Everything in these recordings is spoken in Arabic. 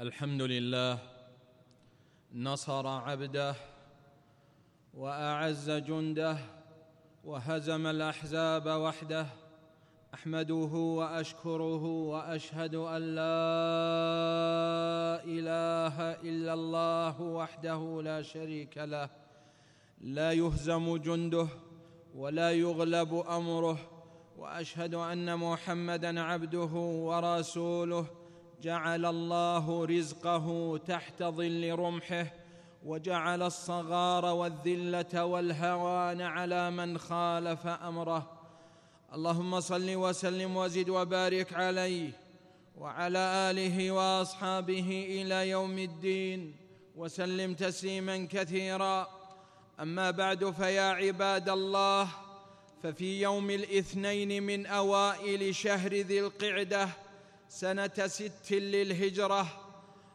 الحمد لله نصر عبده وأعز جنده وهزم الأحزاب وحده أحمده وأشكره وأشهد أن لا إله إلا الله وحده لا شريك له لا يهزم جنده ولا يغلب أمره وأشهد أن محمدا عبده ورسوله جعل الله رزقه تحت ظل رمحه وجعل الصغار والذلة والهوان على من خالف أمره. اللهم صل وسلم وزد وبارك عليه وعلى آله وأصحابه إلى يوم الدين وسلم تسليما كثيرا. أما بعد فيا عباد الله ففي يوم الاثنين من أوائل شهر ذي القعدة سنة ست للهجرة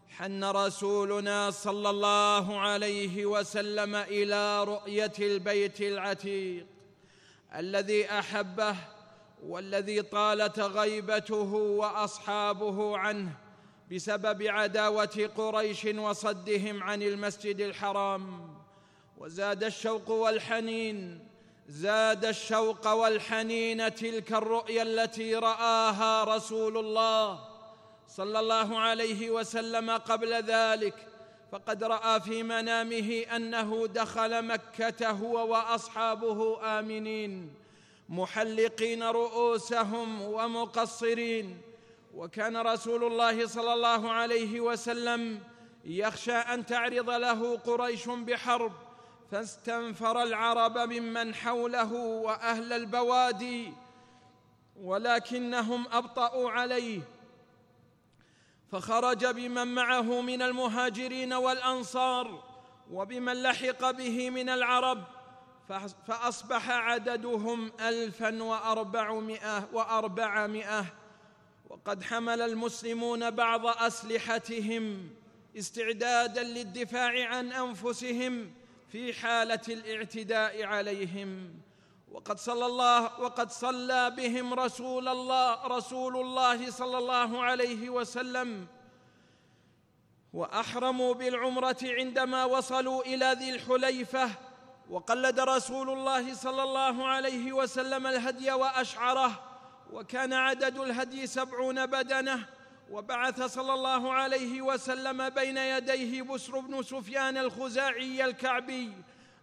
حن رسولنا صلى الله عليه وسلم إلى رؤية البيت العتيق الذي أحبه والذي طالت غيبته وأصحابه عنه بسبب عداوة قريش وصدهم عن المسجد الحرام وزاد الشوق والحنين زاد الشوق والحنين تلك الرؤيا التي رآها رسول الله صلى الله عليه وسلم قبل ذلك فقد رأى في منامه أنه دخل مكة هو وأصحابه آمنين محلقين رؤوسهم ومقصرين. وكان رسول الله صلى الله عليه وسلم يخشى أن تعرض له قريش بحرب. فاستنفر العرب ممن حوله وأهل البوادي ولكنهم أبطأوا عليه. فخرج بمن معه من المهاجرين والأنصار وبمن لحق به من العرب فأصبح عددهم الفا واربعمائه وأربعمائة. وقد حمل المسلمون بعض أسلحتهم استعدادا للدفاع عن أنفسهم. في حالة الاعتداء عليهم. وقد صلى الله وقد صلى بهم رسول الله رسول الله صلى الله عليه وسلم. وأحرموا بالعمرة عندما وصلوا إلى ذي الحليفة. وقلد رسول الله صلى الله عليه وسلم الهدي وأشعره. وكان عدد الهدي سبعون بدنة. وبعث صلى الله عليه وسلم بين يديه بسر بن سفيان الخزاعي الكعبي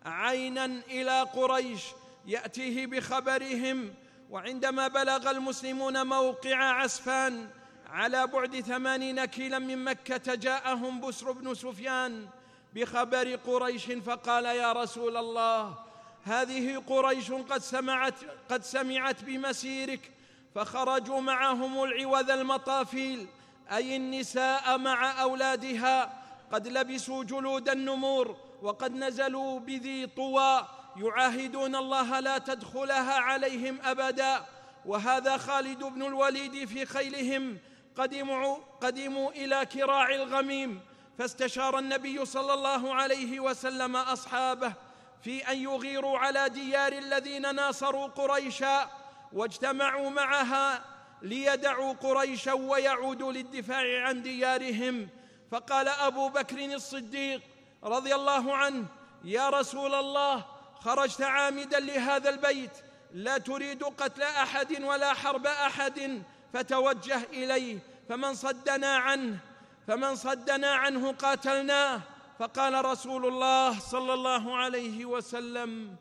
عينا إلى قريش يأتيه بخبرهم وعندما بلغ المسلمون موقع عسفان على بعد ثمانين كيلا من مكة جاءهم بسر بن سفيان بخبر قريش فقال يا رسول الله هذه قريش قد سمعت قد سمعت بمسيرك فخرجوا معهم العوذ المطافيل أي النساء مع أولادها. قد لبسوا جلود النمور وقد نزلوا بذي طوى. يعاهدون الله لا تدخلها عليهم أبدا. وهذا خالد بن الوليد في خيلهم. قدموا قدموا إلى كراع الغميم. فاستشار النبي صلى الله عليه وسلم أصحابه في أن يغيروا على ديار الذين ناصروا قريشا. واجتمعوا معها ليدعوا قريشا ويعودوا للدفاع عن ديارهم. فقال أبو بكر الصديق رضي الله عنه يا رسول الله خرجت عامدا لهذا البيت لا تريد قتل أحد ولا حرب أحد فتوجه اليه فمن صدنا عنه فمن صدنا عنه قاتلناه. فقال رسول الله صلى الله عليه وسلم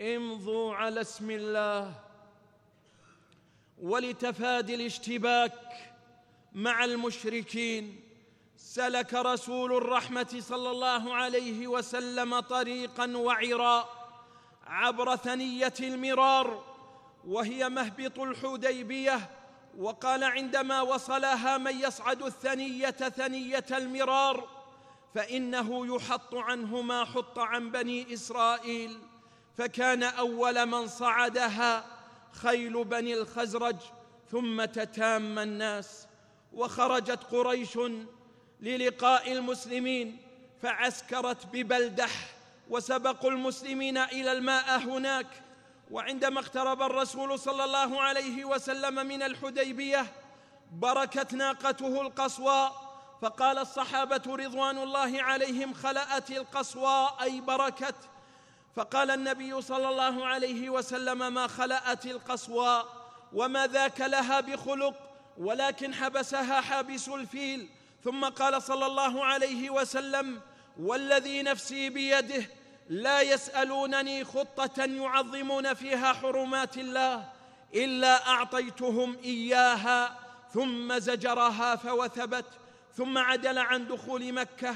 امضوا على اسم الله. ولتفادي الاشتباك مع المشركين. سلك رسول الرحمة صلى الله عليه وسلم طريقا وعرا عبر ثنية المرار وهي مهبط الحديبية وقال عندما وصلها من يصعد الثنية ثنية المرار فإنه يحط عنه ما حط عن بني إسرائيل فكان أول من صعدها. خيل بني الخزرج ثم تتام الناس. وخرجت قريش للقاء المسلمين فعسكرت ببلدح وسبقوا المسلمين إلى الماء هناك. وعندما اقترب الرسول صلى الله عليه وسلم من الحديبية بركت ناقته القصوى فقال الصحابة رضوان الله عليهم خلأت القصوى أي بركت. فقال النبي صلى الله عليه وسلم ما خلأت القصوى وما ذاك لها بخلق ولكن حبسها حابس الفيل. ثم قال صلى الله عليه وسلم والذي نفسي بيده لا يسألونني خطة يعظمون فيها حرمات الله إلا أعطيتهم إياها ثم زجرها فوثبت ثم عدل عن دخول مكة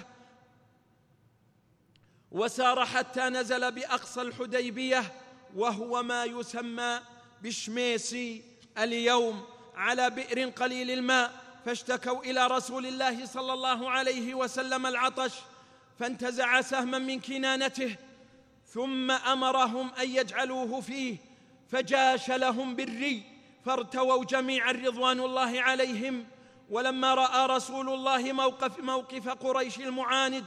وسار حتى نزل بأقصى الحديبية وهو ما يسمى بشميسي اليوم على بئر قليل الماء. فاشتكوا إلى رسول الله صلى الله عليه وسلم العطش فانتزع سهما من كنانته ثم أمرهم أن يجعلوه فيه فجاش لهم بالري فارتووا جميعا رضوان الله عليهم. ولما رأى رسول الله موقف موقف قريش المعاند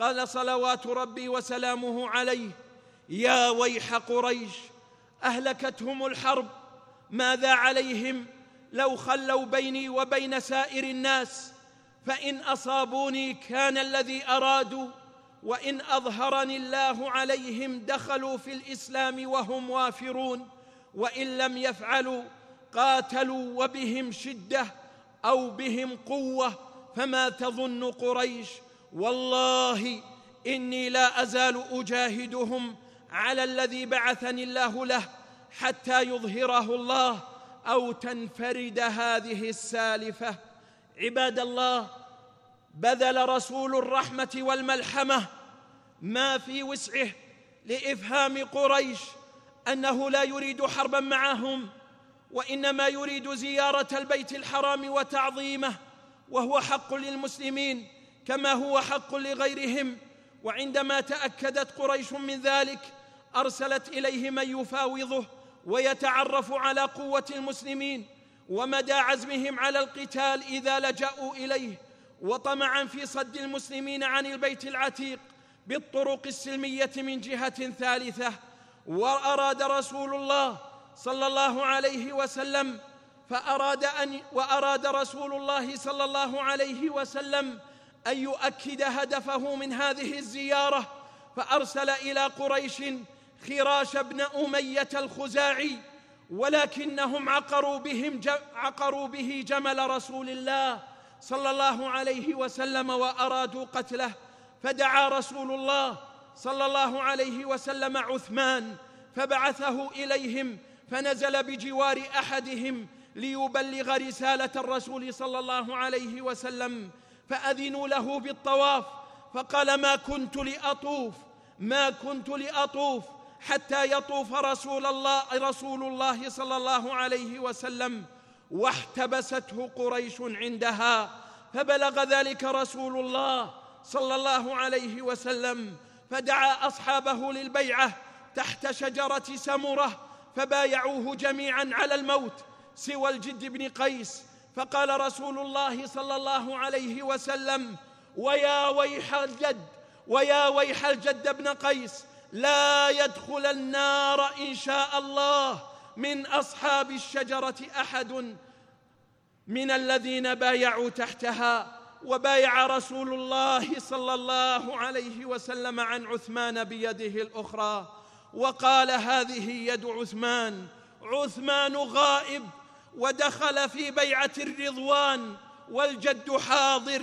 قال صلوات ربي وسلامه عليه يا ويح قريش أهلكتهم الحرب ماذا عليهم؟ لو خلوا بيني وبين سائر الناس فإن أصابوني كان الذي أرادوا وإن أظهرني الله عليهم دخلوا في الإسلام وهم وافرون وإن لم يفعلوا قاتلوا وبهم شدة أو بهم قوة فما تظن قريش والله إني لا أزال أجاهدهم على الذي بعثني الله له حتى يظهره الله أو تنفرد هذه السالفة. عباد الله بذل رسول الرحمة والملحمة ما في وسعه لإفهام قريش أنه لا يريد حربا معهم وإنما يريد زيارة البيت الحرام وتعظيمه وهو حق للمسلمين. كما هو حق لغيرهم. وعندما تأكدت قريش من ذلك أرسلت إليه من يفاوضه ويتعرف على قوة المسلمين. ومدى عزمهم على القتال إذا لجأوا إليه. وطمعا في صد المسلمين عن البيت العتيق بالطرق السلمية من جهة ثالثة. وأراد رسول الله صلى الله عليه وسلم فأراد أن وأراد رسول الله صلى الله عليه وسلم أن يؤكد هدفه من هذه الزيارة فأرسل إلى قريش خراش بن أمية الخزاعي ولكنهم عقروا بهم عقروا به جمل رسول الله صلى الله عليه وسلم وأرادوا قتله. فدعا رسول الله صلى الله عليه وسلم عثمان فبعثه إليهم فنزل بجوار أحدهم ليبلغ رسالة الرسول صلى الله عليه وسلم فأذنوا له بالطواف. فقال ما كنت لأطوف ما كنت لأطوف حتى يطوف رسول الله رسول الله صلى الله عليه وسلم واحتبسته قريش عندها. فبلغ ذلك رسول الله صلى الله عليه وسلم فدعا أصحابه للبيعة تحت شجرة سمرة فبايعوه جميعا على الموت سوى الجد بن قيس. فقال رسول الله صلى الله عليه وسلم ويا ويح الجد ويا ويح الجد بن قيس لا يدخل النار إن شاء الله من أصحاب الشجرة أحد من الذين بايعوا تحتها. وبايع رسول الله صلى الله عليه وسلم عن عثمان بيده الأخرى وقال هذه يد عثمان عثمان غائب ودخل في بيعة الرضوان والجد حاضر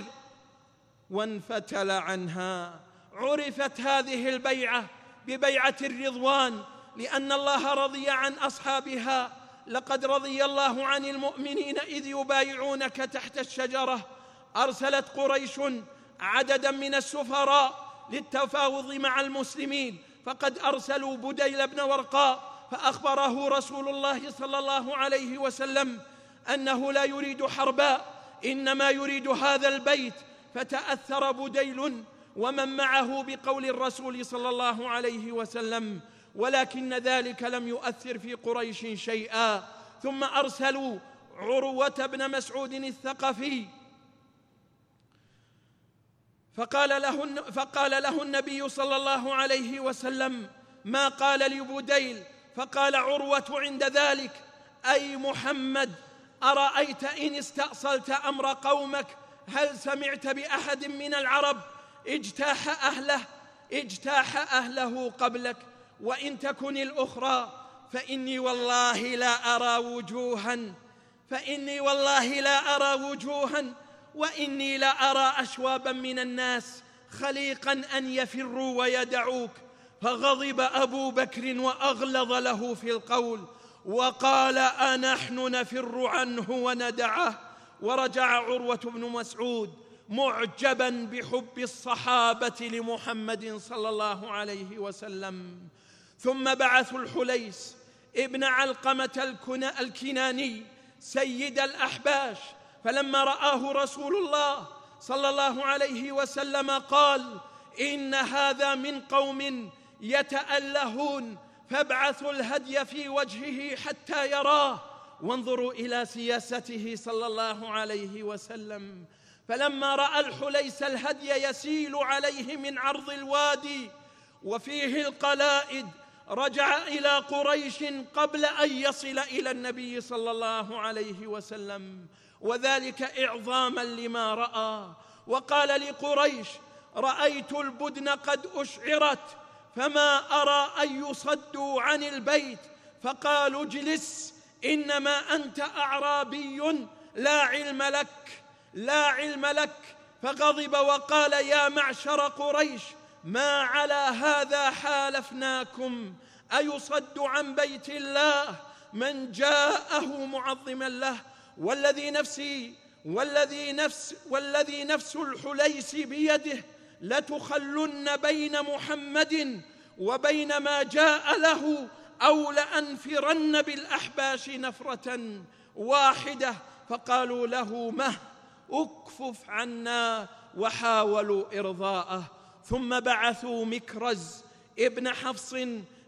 وانفتل عنها. عرفت هذه البيعة ببيعة الرضوان لأن الله رضي عن أصحابها. لقد رضي الله عن المؤمنين إذ يبايعونك تحت الشجرة. أرسلت قريش عددا من السفراء للتفاوض مع المسلمين. فقد أرسلوا بديل بن ورقاء فأخبره رسول الله صلى الله عليه وسلم أنه لا يريد حربا إنما يريد هذا البيت فتأثر بديل ومن معه بقول الرسول صلى الله عليه وسلم ولكن ذلك لم يؤثر في قريش شيئا. ثم أرسلوا عروة بن مسعود الثقفي فقال له فقال له النبي صلى الله عليه وسلم ما قال لبديل؟ فقال عروة عند ذلك أي محمد أرأيت إن استأصلت أمر قومك؟ هل سمعت بأحد من العرب اجتاح أهله اجتاح أهله قبلك وإن تكن الأخرى فإني والله لا أرى وجوها فإني والله لا أرى وجوها وإني لارى أشوابا من الناس خليقا أن يفروا ويدعوك فغضب أبو بكر وأغلظ له في القول وقال أنحن نفر عنه وندعه ورجع عروة بن مسعود معجبا بحب الصحابة لمحمد صلى الله عليه وسلم. ثم بعثوا الحليس ابن علقمة الكناني سيد الأحباش فلما رآه رسول الله صلى الله عليه وسلم قال إن هذا من قوم يتألهون فابعثوا الهدي في وجهه حتى يراه. وانظروا إلى سياسته صلى الله عليه وسلم. فلما رأى الحليس الهدي يسيل عليه من عرض الوادي وفيه القلائد رجع إلى قريش قبل أن يصل إلى النبي صلى الله عليه وسلم. وذلك إعظاما لما رأى. وقال لقريش رأيت البدن قد أشعرت فما أرى أن يصدوا عن البيت فقالوا اجلس إنما أنت أعرابي لا علم لك لا علم لك. فغضب وقال يا معشر قريش ما على هذا حالفناكم؟ أيصد عن بيت الله من جاءه معظما له؟ والذي نفسي والذي نفس والذي نفس الحليس بيده لتخلن بين محمد وبين ما جاء له أو لأنفرن بالأحباش نفرة واحدة. فقالوا له مه اكفف عنا وحاولوا إرضاءه. ثم بعثوا مكرز ابن حفص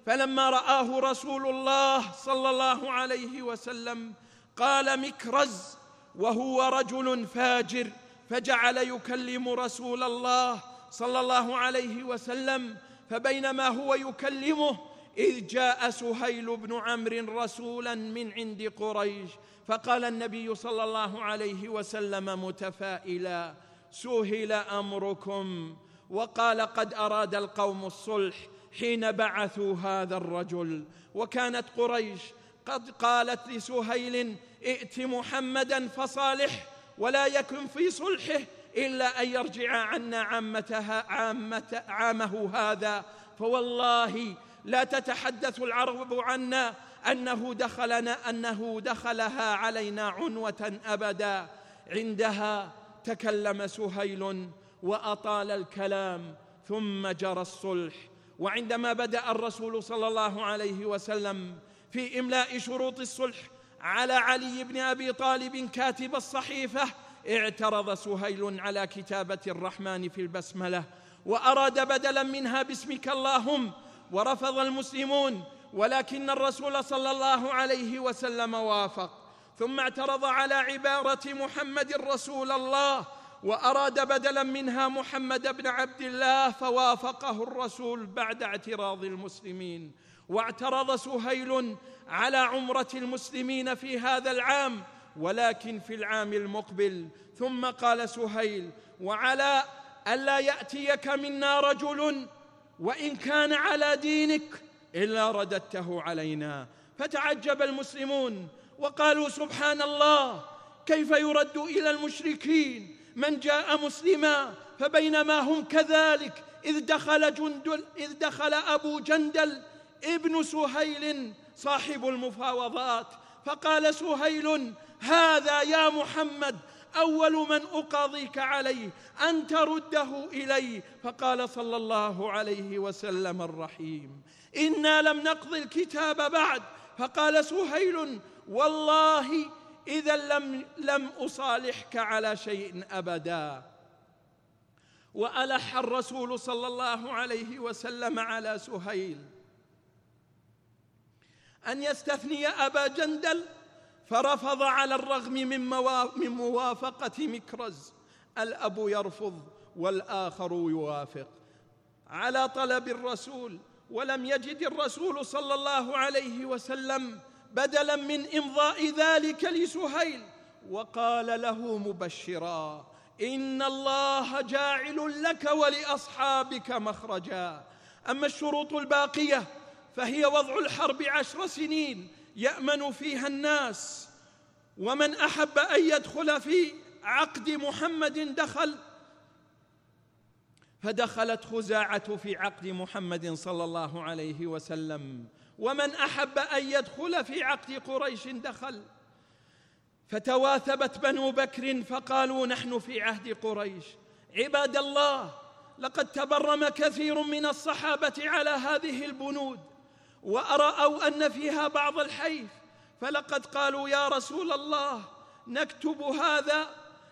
فلما رآه رسول الله صلى الله عليه وسلم قال مكرز وهو رجل فاجر فجعل يكلم رسول الله صلى الله عليه وسلم فبينما هو يكلمه إذ جاء سهيل بن عمرو رسولا من عند قريش فقال النبي صلى الله عليه وسلم متفائلا سهل أمركم وقال قد أراد القوم الصلح حين بعثوا هذا الرجل. وكانت قريش قد قالت لسهيل ائت محمدا فصالح ولا يكن في صلحه إلا أن يرجع عنا عامتها عامة عامه هذا. فوالله لا تتحدث العرب عنا أنه دخلنا أنه دخلها علينا عنوة أبدا. عندها تكلم سهيل وأطال الكلام ثم جرى الصلح. وعندما بدأ الرسول صلى الله عليه وسلم في إملاء شروط الصلح على علي بن أبي طالب كاتب الصحيفة اعترض سهيل على كتابة الرحمن في البسملة وأراد بدلا منها باسمك اللهم ورفض المسلمون ولكن الرسول صلى الله عليه وسلم وافق. ثم اعترض على عبارة محمد رسول الله وأراد بدلا منها محمد بن عبد الله فوافقه الرسول بعد اعتراض المسلمين. واعترض سهيل على عمرة المسلمين في هذا العام ولكن في العام المقبل. ثم قال سهيل وعلى ألا يأتيك منا رجل وإن كان على دينك إلا رددته علينا. فتعجب المسلمون وقالوا سبحان الله كيف يرد إلى المشركين من جاء مسلما فبينما هم كذلك. إذ دخل جندل إذ دخل أبو جندل ابن سهيل صاحب المفاوضات. فقال سهيل هذا يا محمد أول من أقاضيك عليه أن ترده الي فقال صلى الله عليه وسلم الرحيم إنا لم نقض الكتاب بعد. فقال سهيل والله إذا لم لم أصالحك على شيء أبدا. وألح الرسول صلى الله عليه وسلم على سهيل أن يستثني أبا جندل فرفض على الرغم من, موافقة مكرز الأب يرفض والآخر يوافق. على طلب الرسول ولم يجد الرسول صلى الله عليه وسلم بدلا من إمضاء ذلك لسهيل. وقال له مبشرا إن الله جاعل لك ولأصحابك مخرجا. أما الشروط الباقية فهي وضع الحرب عشر سنين. يأمن فيها الناس. ومن أحب أن يدخل في عقد محمد دخل فدخلت خزاعة في عقد محمد صلى الله عليه وسلم. ومن أحب أن يدخل في عقد قريش دخل. فتواثبت بنو بكر فقالوا نحن في عهد قريش. عباد الله لقد تبرم كثير من الصحابة على هذه البنود. وأرأوا أن فيها بعض الحيف فلقد قالوا يا رسول الله نكتب هذا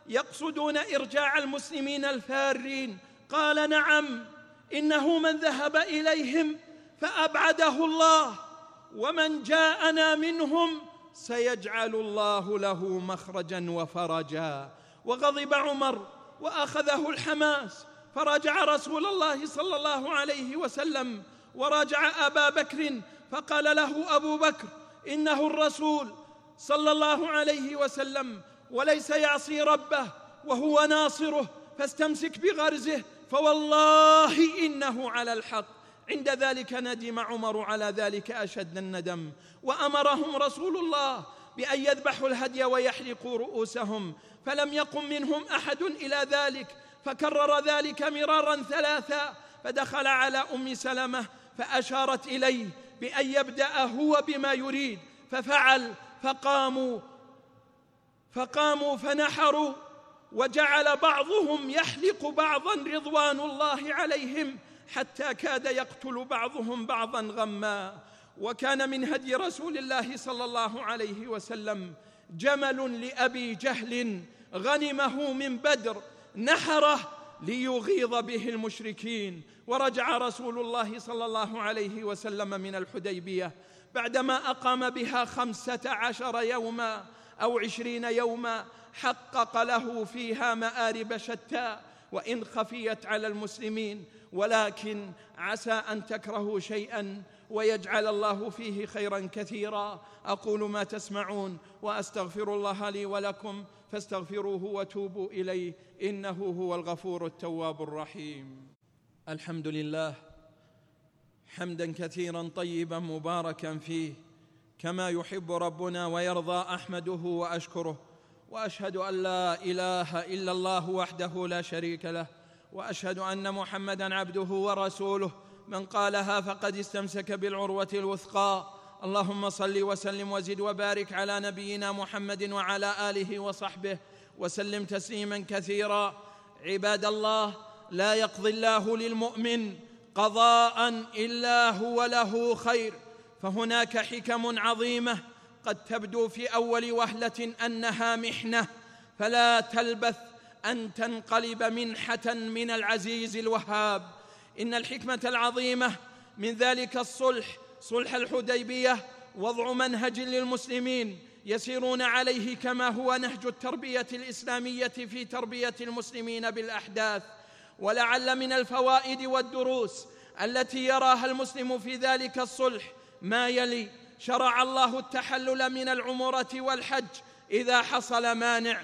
يقصدون إرجاع المسلمين الفارين. قال نعم إنه من ذهب إليهم فأبعده الله ومن جاءنا منهم سيجعل الله له مخرجا وفرجا. وغضب عمر وأخذه الحماس فراجع رسول الله صلى الله عليه وسلم وراجع أبا بكر فقال له أبو بكر إنه الرسول صلى الله عليه وسلم وليس يعصي ربه وهو ناصره فاستمسك بغرزه فوالله إنه على الحق. عند ذلك ندم عمر على ذلك أشد الندم وأمرهم رسول الله بأن يذبحوا الهدي ويحلقوا رؤوسهم فلم يقم منهم أحد إلى ذلك فكرر ذلك مرارا ثلاثا فدخل على أم سلمة فأشارت إليه بأن يبدأ هو بما يريد ففعل فقاموا فقاموا فنحروا وجعل بعضهم يحلق بعضا رضوان الله عليهم حتى كاد يقتل بعضهم بعضا غما. وكان من هدي رسول الله صلى الله عليه وسلم جمل لأبي جهل غنمه من بدر نحره ليغيظ به المشركين. ورجع رسول الله صلى الله عليه وسلم من الحديبية بعدما أقام بها خمسة عشر يوما أو عشرين يوما حقق له فيها مآرب شتى وإن خفيت على المسلمين ولكن عسى أن تكرهوا شيئا. ويجعل الله فيه خيرا كثيرا. أقول ما تسمعون وأستغفر الله لي ولكم فاستغفروه وتوبوا إليه. إنه هو الغفور التواب الرحيم. الحمد لله حمدا كثيرا طيبا مباركا فيه. كما يحب ربنا ويرضى أحمده وأشكره. وأشهد أن لا إله إلا الله وحده لا شريك له. وأشهد أن محمدا عبده ورسوله. من قالها فقد استمسك بالعروة الوثقى. اللهم صل وسلم وزد وبارك على نبينا محمد وعلى آله وصحبه وسلم تسليما كثيرا. عباد الله لا يقضي الله للمؤمن قضاء إلا هو له خير. فهناك حكم عظيمة قد تبدو في أول وهلة أنها محنة. فلا تلبث أن تنقلب منحة من العزيز الوهاب. إن الحكمة العظيمة من ذلك الصلح صلح الحديبية وضع منهج للمسلمين يسيرون عليه كما هو نهج التربية الإسلامية في تربية المسلمين بالأحداث. ولعل من الفوائد والدروس التي يراها المسلم في ذلك الصلح ما يلي شرع الله التحلل من العمرة والحج إذا حصل مانع.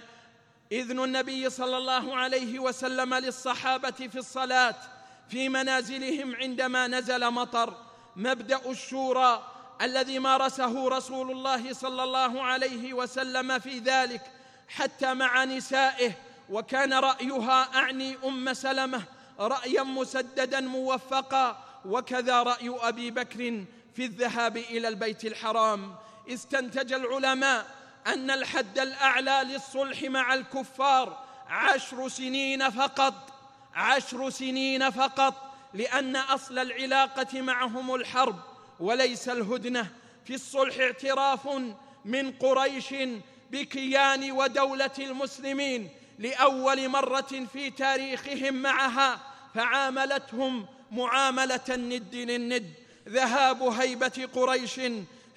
إذن النبي صلى الله عليه وسلم للصحابة في الصلاة في منازلهم عندما نزل مطر مبدأ الشورى الذي مارسه رسول الله صلى الله عليه وسلم في ذلك حتى مع نسائه وكان رأيها أعني أم سلمة رأيا مسددا موفقا وكذا رأي أبي بكر في الذهاب إلى البيت الحرام. استنتج العلماء أن الحد الأعلى للصلح مع الكفار عشر سنين فقط. عشر سنين فقط لأن أصل العلاقة معهم الحرب وليس الهدنة. في الصلح اعتراف من قريش بكيان ودولة المسلمين. لأول مرة في تاريخهم معها فعاملتهم معاملة الند للند. ذهاب هيبة قريش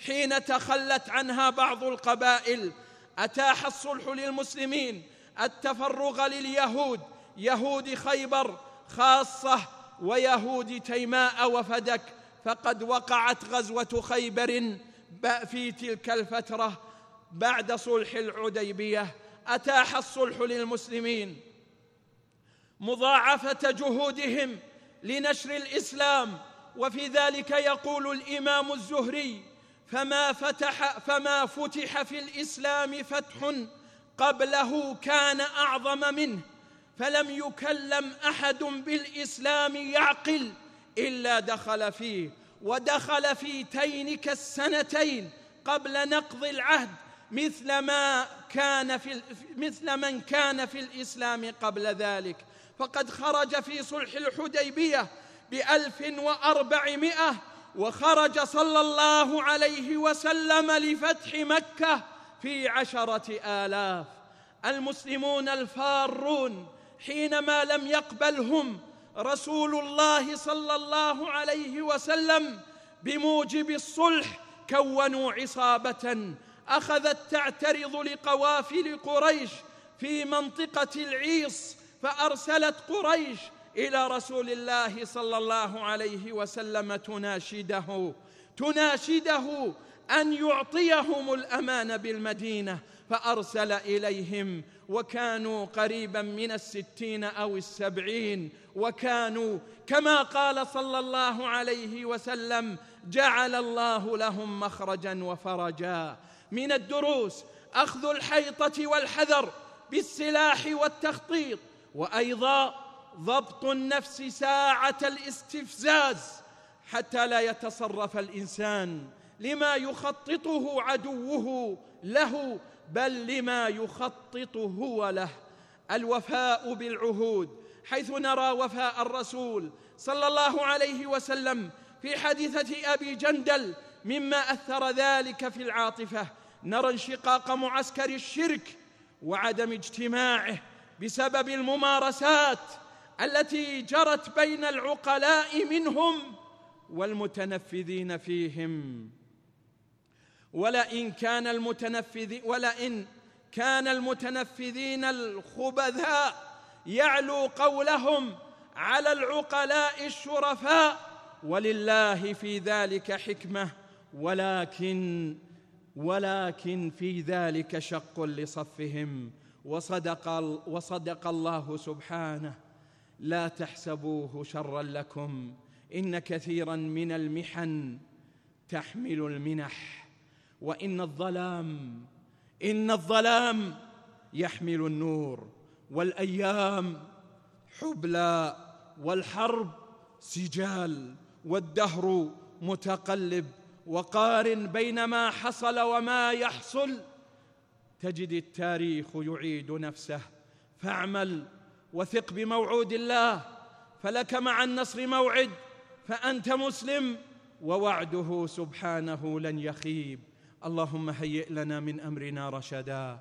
حين تخلت عنها بعض القبائل. أتاح الصلح للمسلمين. التفرغ لليهود. يهود خيبر خاصة ويهود تيماء وفدك فقد وقعت غزوة خيبر في تلك الفترة بعد صلح العديبية. أتاح الصلح للمسلمين. مضاعفة جهودهم لنشر الإسلام وفي ذلك يقول الإمام الزهري فما فتح فما فتح في الإسلام فتح قبله كان أعظم منه. فلم يكلم أحد بالإسلام يعقل إلا دخل فيه ودخل في تينك السنتين قبل نقض العهد مثل ما كان في مثل من كان في الإسلام قبل ذلك. فقد خرج في صلح الحديبية بألف وأربعمائة وخرج صلى الله عليه وسلم لفتح مكة في عشرة آلاف. المسلمون الفارون حينما لم يقبلهم رسول الله صلى الله عليه وسلم بموجب الصلح كونوا عصابة. أخذت تعترض لقوافل قريش في منطقة العيص فأرسلت قريش إلى رسول الله صلى الله عليه وسلم تناشده تناشده أن يعطيهم الأمان بالمدينة. فأرسل إليهم وكانوا قريبا من الستين أو السبعين وكانوا كما قال صلى الله عليه وسلم جعل الله لهم مخرجا وفرجا من الدروس أخذ الحيطة والحذر بالسلاح والتخطيط وأيضا ضبط النفس ساعة الاستفزاز حتى لا يتصرف الإنسان لما يخططه عدوه له بل لما يخطط هو له الوفاء بالعهود حيث نرى وفاء الرسول صلى الله عليه وسلم في حادثة أبي جندل مما أثر ذلك في العاطفة. نرى انشقاق معسكر الشرك وعدم اجتماعه بسبب الممارسات التي جرت بين العقلاء منهم والمتنفذين فيهم. ولئن كان المتنفذ ولئن كان المتنفذين الخبثاء يعلو قولهم على العقلاء الشرفاء ولله في ذلك حكمة ولكن ولكن في ذلك شق لصفهم. وصدق وصدق الله سبحانه. لا تحسبوه شرا لكم. إن كثيرا من المحن تحمل المنح. وإن الظلام إن الظلام يحمل النور والأيام حبلى والحرب سجال والدهر متقلب وقارن بين ما حصل وما يحصل. تجد التاريخ يعيد نفسه فاعمل وثق بموعود الله فلك مع النصر موعد فأنت مسلم ووعده سبحانه لن يخيب. اللهم هيئ لنا من أمرنا رشدا.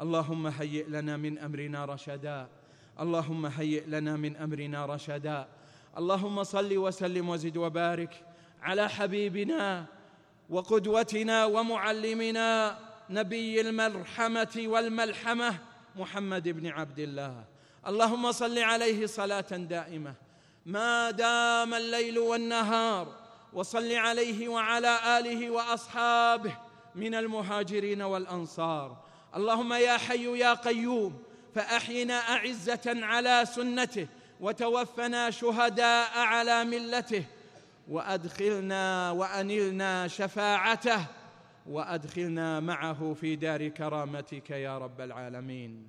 اللهم هيئ لنا من أمرنا رشدا. اللهم هيئ لنا من أمرنا رشدا. اللهم صل وسلم وزد وبارك على حبيبنا وقدوتنا ومعلمنا نبي المرحمة والملحمة محمد بن عبد الله. اللهم صل عليه صلاة دائمة. ما دام الليل والنهار وصل عليه وعلى آله وأصحابه من المهاجرين والأنصار. اللهم يا حي يا قيوم فأحينا أعزة على سنته وتوفنا شهداء على ملته وأدخلنا وأنلنا شفاعته وأدخلنا معه في دار كرامتك يا رب العالمين.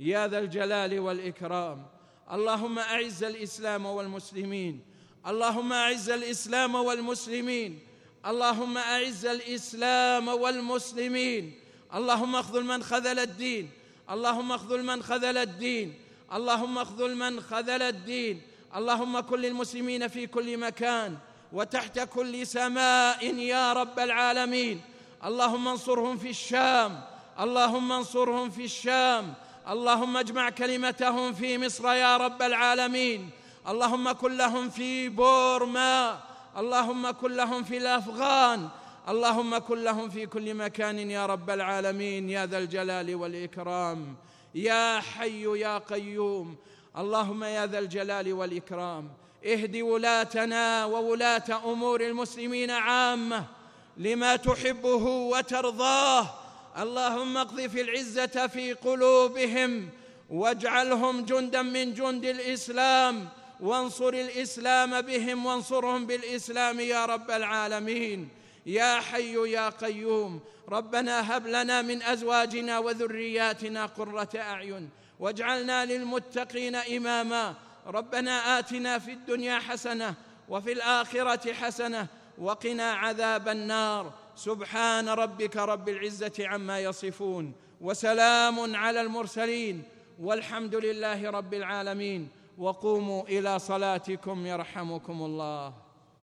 يا ذا الجلال والإكرام. اللهم أعز الإسلام والمسلمين. اللهم أعز الإسلام والمسلمين. اللهم أعز الإسلام والمسلمين. اللهم اخذل من خذل الدين. اللهم اخذل من خذل الدين. اللهم اخذل من خذل الدين. اللهم كن للمسلمين في كل مكان وتحت كل سماء يا رب العالمين. اللهم انصرهم في الشام. اللهم انصرهم في الشام. اللهم اجمع كلمتهم في مصر يا رب العالمين. اللهم كن لهم في بورما. اللهم كن لهم في الأفغان. اللهم كن لهم في كل مكان يا رب العالمين يا ذا الجلال والإكرام. يا حي يا قيوم. اللهم يا ذا الجلال والإكرام. اهد ولاتنا وولاة أمور المسلمين عامة لما تحبه وترضاه. اللهم اقذف العزة في قلوبهم واجعلهم جندا من جند الإسلام. وانصر الإسلام بهم وانصرهم بالإسلام يا رب العالمين. يا حي يا قيوم ربنا هب لنا من أزواجنا وذرياتنا قرة أعين واجعلنا للمتقين إماما. ربنا آتنا في الدنيا حسنة وفي الآخرة حسنة وقنا عذاب النار. سبحان ربك رب العزة عما يصفون وسلام على المرسلين والحمد لله رب العالمين. وقوموا إلى صلاتكم يرحمكم الله.